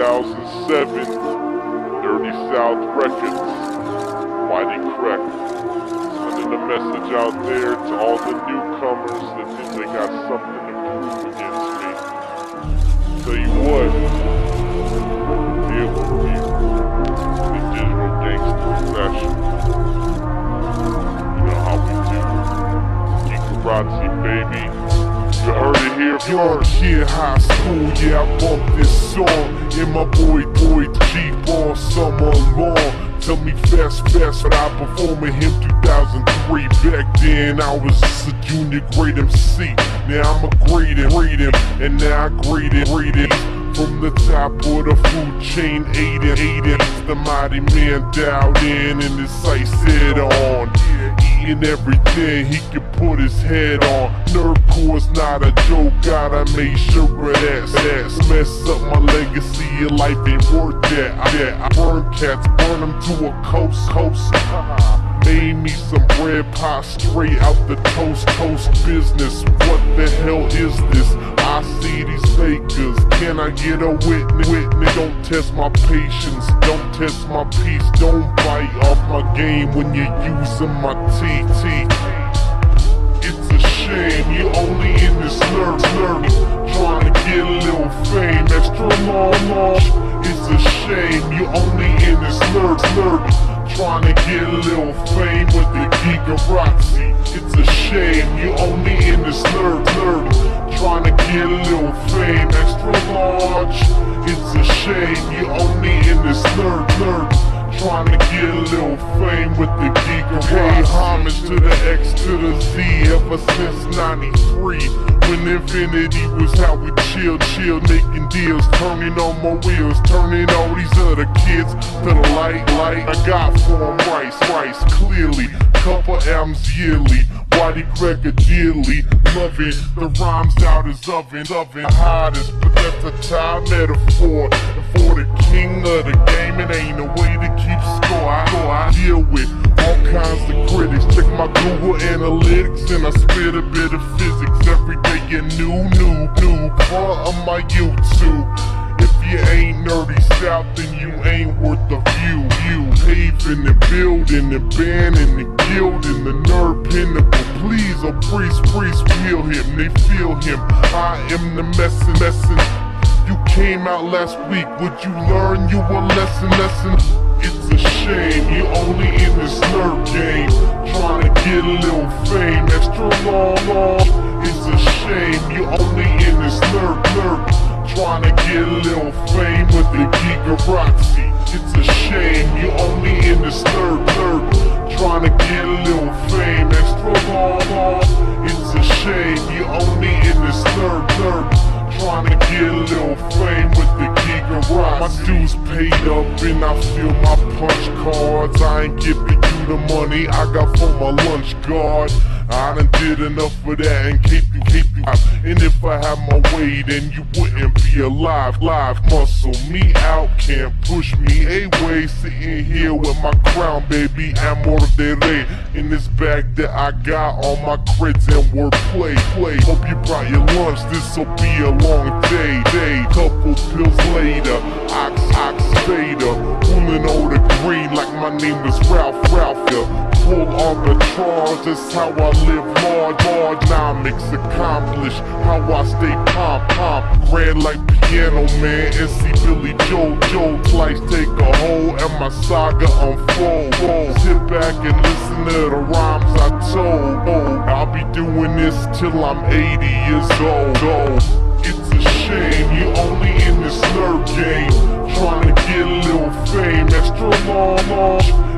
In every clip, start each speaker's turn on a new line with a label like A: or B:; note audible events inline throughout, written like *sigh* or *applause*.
A: 2007, Dirty South Records, Mighty Crack. Sending a message out there to all the newcomers that think they got something to prove against me. Tell you what, deal with you. The digital gangster fashion. You know how we do. Geekarati, baby. You heard it here
B: high school, yeah, I bumped this song. And my boy, boy, Jeep all summer long. Tell me fast, fast, but I performed with him 2003 Back then, I was just a junior grade MC Now I'm a grade and him, and now I grade grade it from the top of the food chain, Aiden, Aiden, the mighty man dialed in and his sights set on eating everything he can put his head on. Nerdcore's not a joke, gotta make sure of that. That's mess up my legacy, your life ain't worth that. I, yeah, I burn cats, burn them to a coast, coast. Uh-huh. Made me some bread pie straight out the toast, toast business. What the hell is this? I see these fakers. Can I get a witness? Witness, don't test my patience, don't test my peace, don't bite off my game when you're using my TT. It's a shame you're only in this nerd nerd trying to get a little fame, extra long long. It's a shame you're only in this nerd nerd trying to get a little fame with the Gigarazzi. It's a shame you're only in this nerd nerd trying to get a little fame, extra large. It's a shame you only in this nerd nerd trying to get a little fame with the Giga Pay homage to the X to the Z ever since 93 When infinity was how we chill, chill, making deals Turning on my wheels, turning all these other kids to the light, light I got for rice, rice, clearly Couple albums yearly Whitey Gregor dearly it, the rhymes out his oven, oven hottest, but that's a time metaphor. And for the king of the game, it ain't a way to keep score. I I deal with all kinds of critics. Google Analytics and I spit a bit of physics every day. And new, new, new part of my YouTube. If you ain't nerdy south, then you ain't worth the view. You paving and building and banning and gilding the nerd pinnacle. Please, oh priest, priest, feel him, they feel him. I am the messin', messin'. You came out last week, would you learn you a lesson, lesson? It's a shame you only in this nerd game, get a little fame, extra long, long. It's a shame you only in this nerd, nerd. Trying to get a little fame with the Gigarazzi. It's a shame you only in this nerd nerd. Trying to get a little fame, extra long, long. It's a shame you only in this nerd nerd. Trying to get a little fame with the Gigarazzi. My dues paid up and I feel my punch cards. I ain't giving you the money I got for my lunch guard. I done did enough for that and keep you, keep you. And if I had my way, then you wouldn't be alive. Live muscle me out, can't push me away. Sitting here with my crown, baby, amor de rey. In this bag that I got all my creds and wordplay. Play. Hope you brought your lunch, this'll be a long day. Day, couple pills later, ox, ox, fader. Pulling all the green like my name is Ralph, Ralph, yeah full arbitrage, that's how I live large, largenomics accomplished, how I stay pomp, pomp, grand like piano man, NC Billy Joel, Joe, slice take a hold, and my saga unfold, roll. sit back and listen to the rhymes I told, oh, I'll be doing this till I'm 80 years old, oh, it's a shame you only in this nerd game, trying to get a little fame, extra long, long,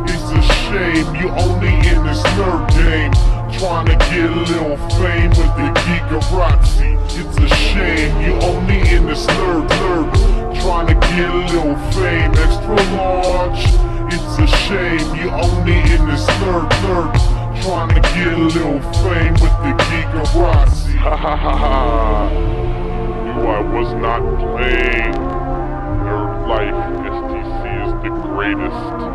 B: a shame you only in this nerd game. Trying to get a little fame with the Gigarazzi It's a shame you only in this nerd nerd. Trying to get a little fame extra large. It's a shame you only in this nerd nerd. Trying to get a little fame with the Gigarazzi *laughs* Ha ha ha ha. Knew I was not playing. Nerd Life STC is the greatest.